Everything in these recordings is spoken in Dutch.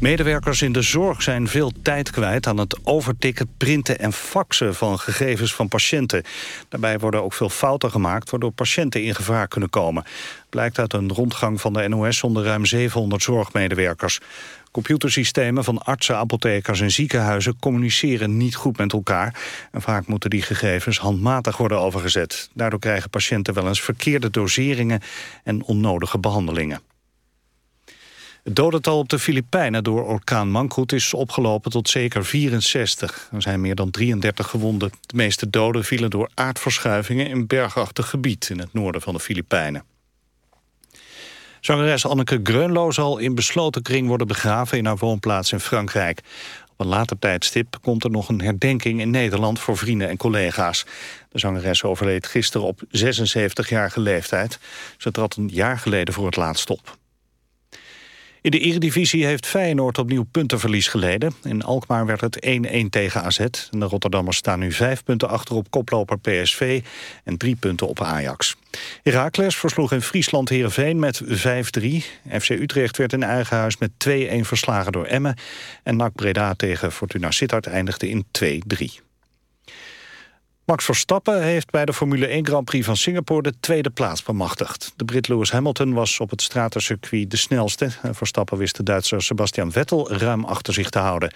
Medewerkers in de zorg zijn veel tijd kwijt aan het overtikken, printen en faxen van gegevens van patiënten. Daarbij worden ook veel fouten gemaakt waardoor patiënten in gevaar kunnen komen. Blijkt uit een rondgang van de NOS onder ruim 700 zorgmedewerkers. Computersystemen van artsen, apothekers en ziekenhuizen communiceren niet goed met elkaar. En vaak moeten die gegevens handmatig worden overgezet. Daardoor krijgen patiënten wel eens verkeerde doseringen en onnodige behandelingen. Het dodental op de Filipijnen door orkaan Mangkhut is opgelopen tot zeker 64. Er zijn meer dan 33 gewonden. De meeste doden vielen door aardverschuivingen in bergachtig gebied in het noorden van de Filipijnen. Zangeres Anneke Greunlo zal in besloten kring worden begraven in haar woonplaats in Frankrijk. Op een later tijdstip komt er nog een herdenking in Nederland voor vrienden en collega's. De zangeres overleed gisteren op 76-jarige leeftijd. Ze trad een jaar geleden voor het laatst op. In de Eredivisie heeft Feyenoord opnieuw puntenverlies geleden. In Alkmaar werd het 1-1 tegen AZ. De Rotterdammers staan nu vijf punten achter op koploper PSV... en drie punten op Ajax. Heracles versloeg in Friesland Heerenveen met 5-3. FC Utrecht werd in eigen huis met 2-1 verslagen door Emmen. En NAC Breda tegen Fortuna Sittard eindigde in 2-3. Max Verstappen heeft bij de Formule 1 Grand Prix van Singapore de tweede plaats bemachtigd. De Brit Lewis Hamilton was op het stratencircuit de snelste. Verstappen wist de Duitser Sebastian Vettel ruim achter zich te houden.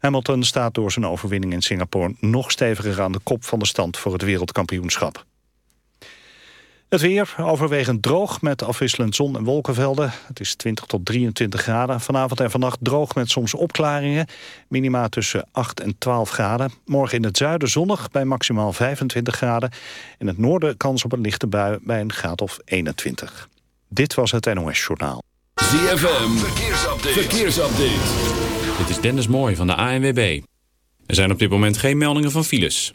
Hamilton staat door zijn overwinning in Singapore nog steviger aan de kop van de stand voor het wereldkampioenschap. Het weer overwegend droog met afwisselend zon en wolkenvelden. Het is 20 tot 23 graden. Vanavond en vannacht droog met soms opklaringen. Minima tussen 8 en 12 graden. Morgen in het zuiden zonnig bij maximaal 25 graden. In het noorden kans op een lichte bui bij een graad of 21. Dit was het NOS Journaal. ZFM, verkeersupdate. verkeersupdate. Dit is Dennis Mooij van de ANWB. Er zijn op dit moment geen meldingen van files.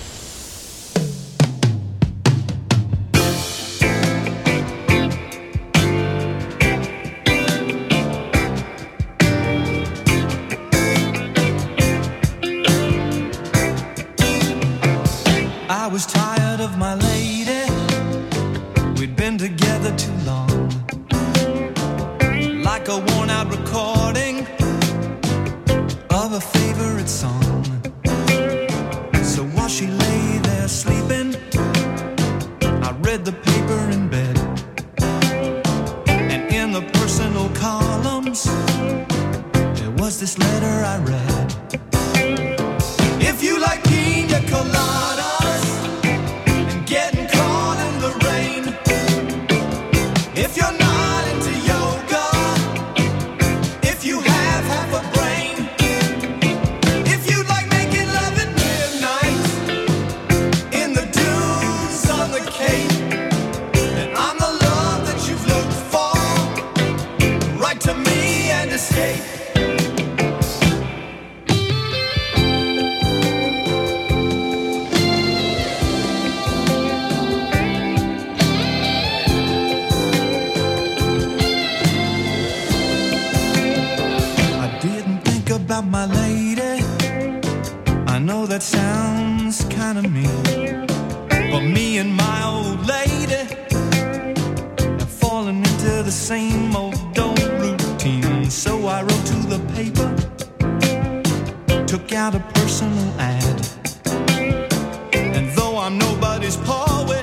I'm nobody's poet,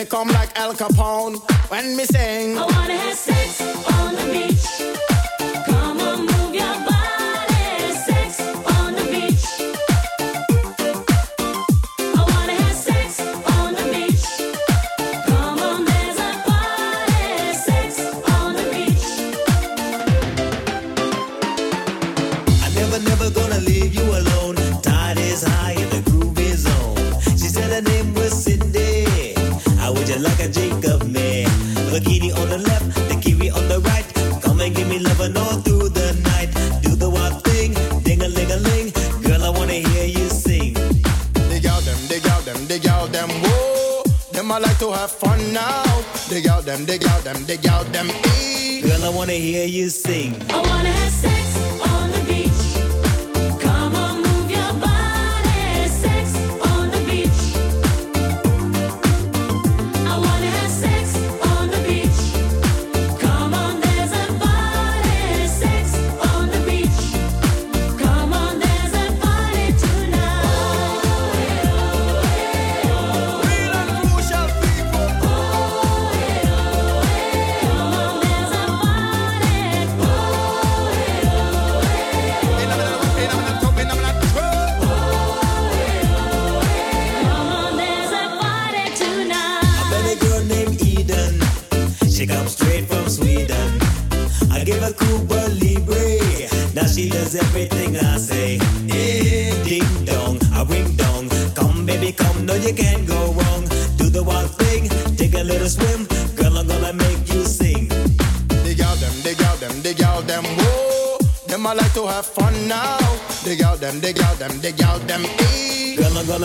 me come like Al Capone. When me say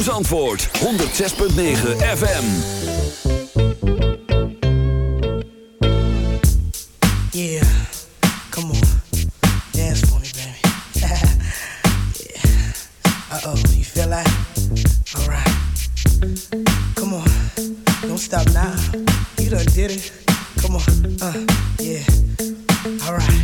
ZFM 106.9 FM. Yeah, come on. Dance for me, baby. yeah. Uh-oh, you feel like? All right. Come on, don't stop now. You done did it. Come on, uh, yeah. alright.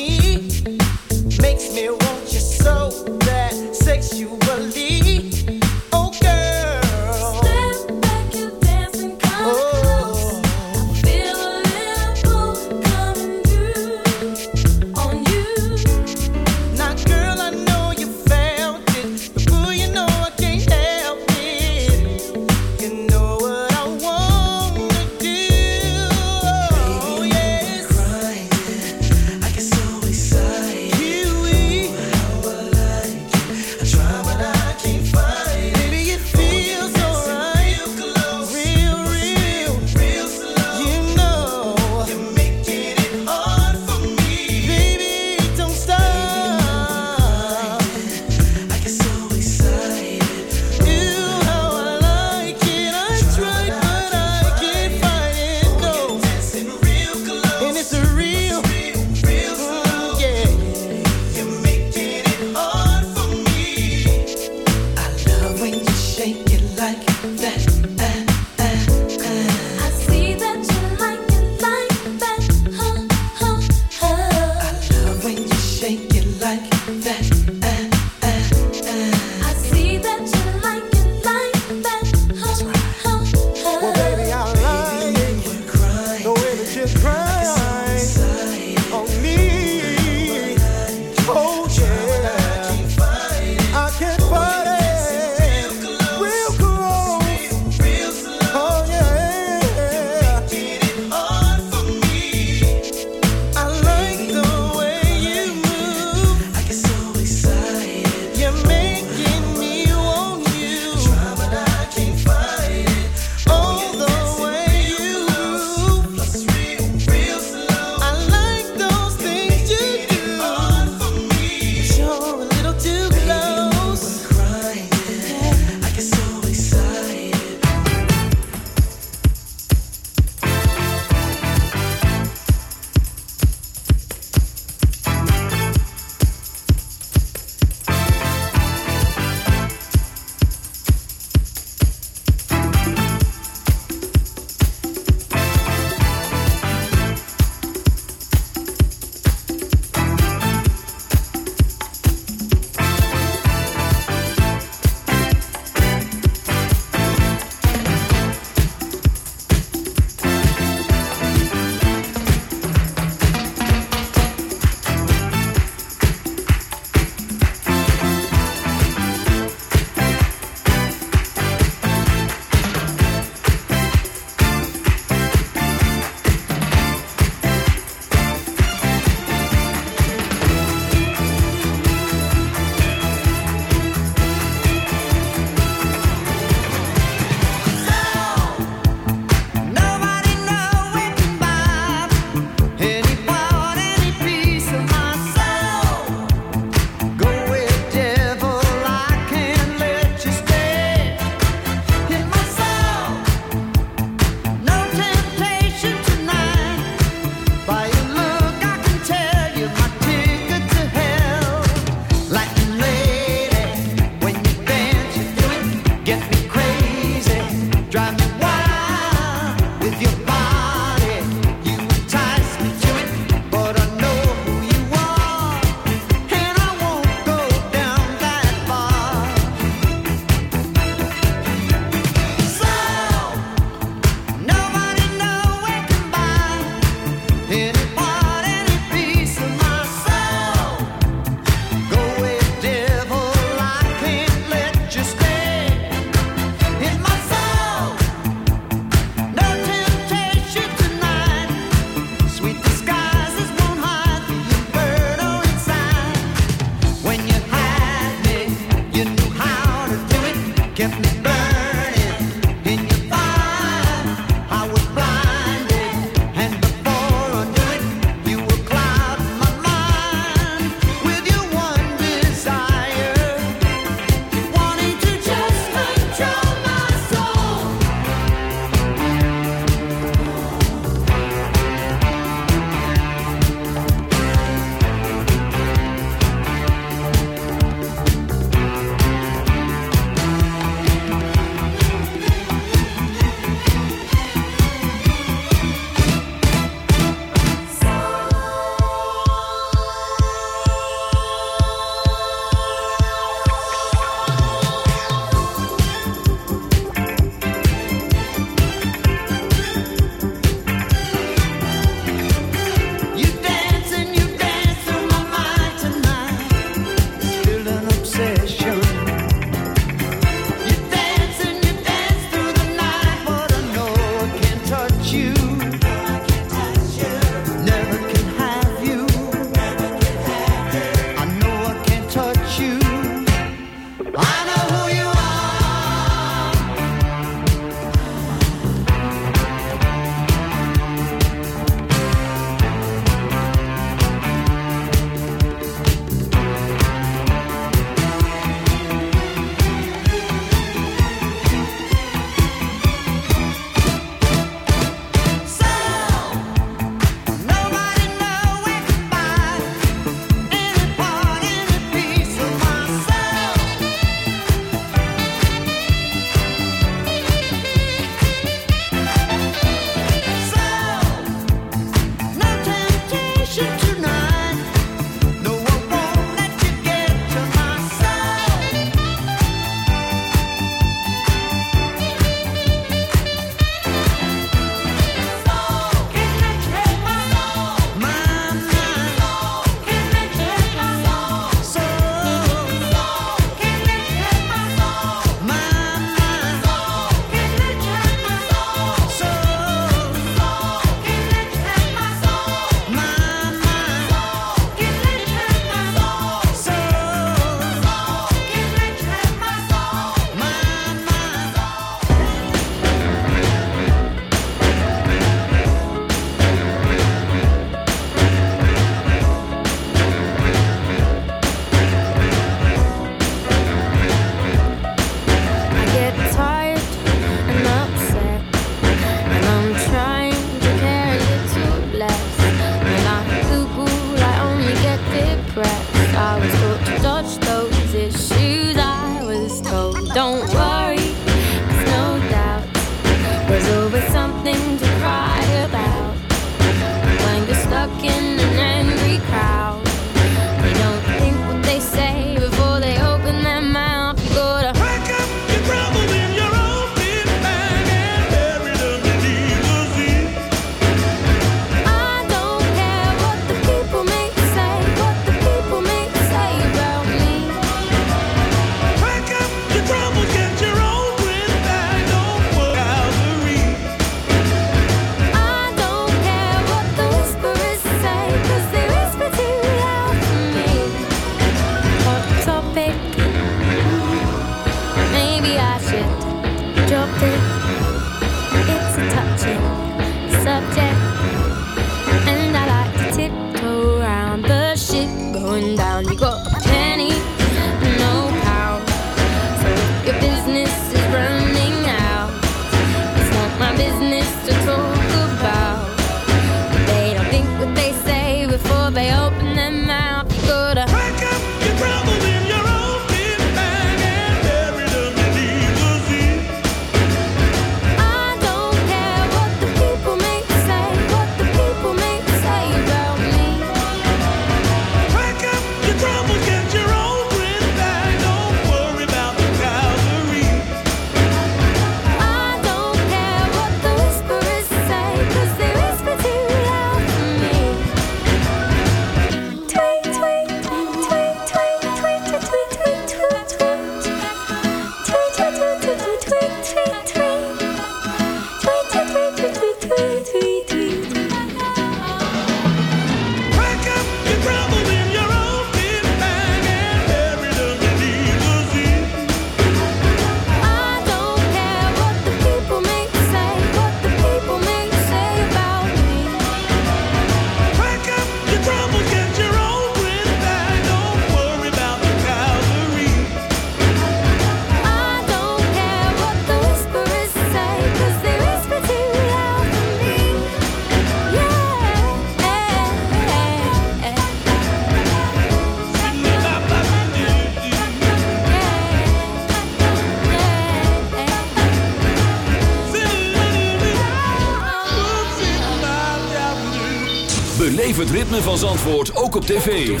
het ritme van Zandvoort ook op tv.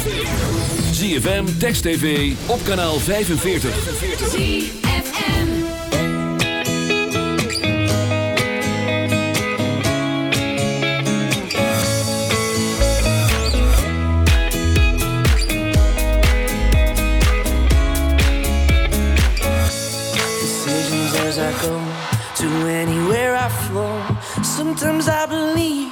ZFM, Text TV, op kanaal 45. ZFM Decisions as I go, to anywhere I flow. Sometimes I believe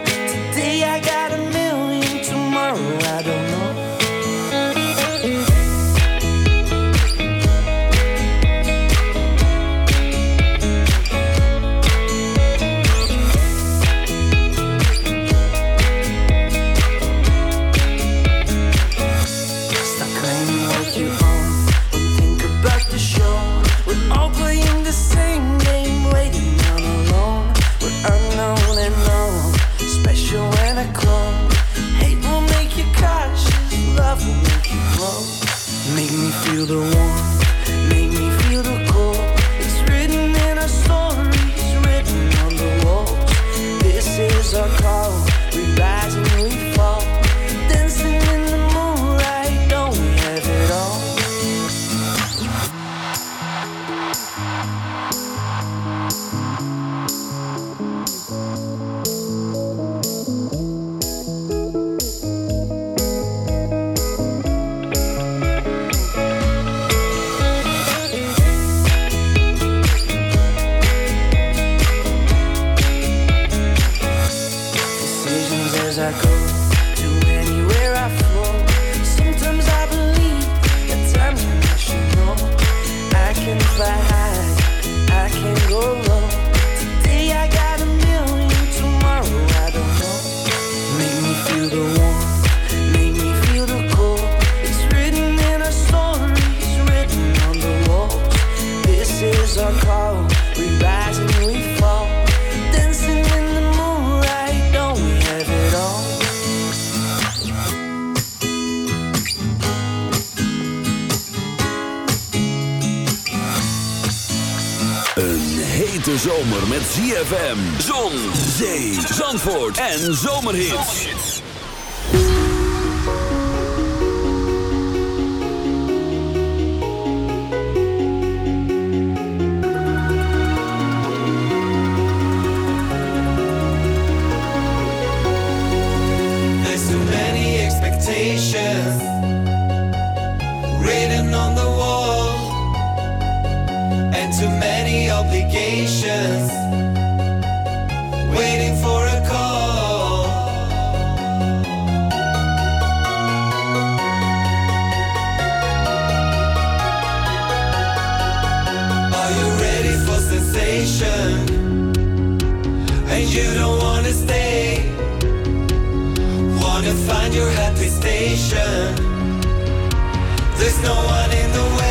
en zomerhits. destination and you don't wanna stay. Wanna find your happy station. There's no one in the way.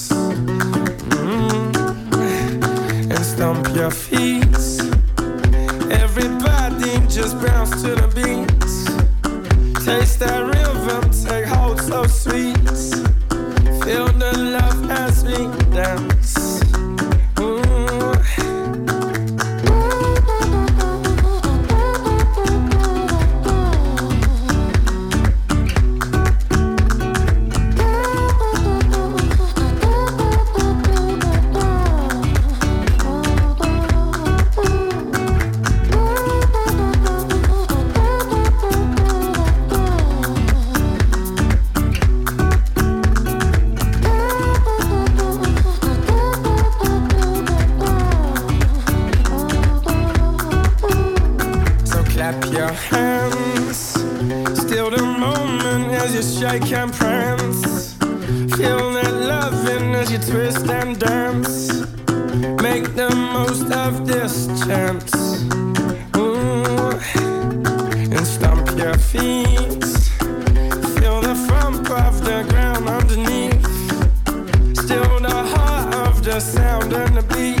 gonna be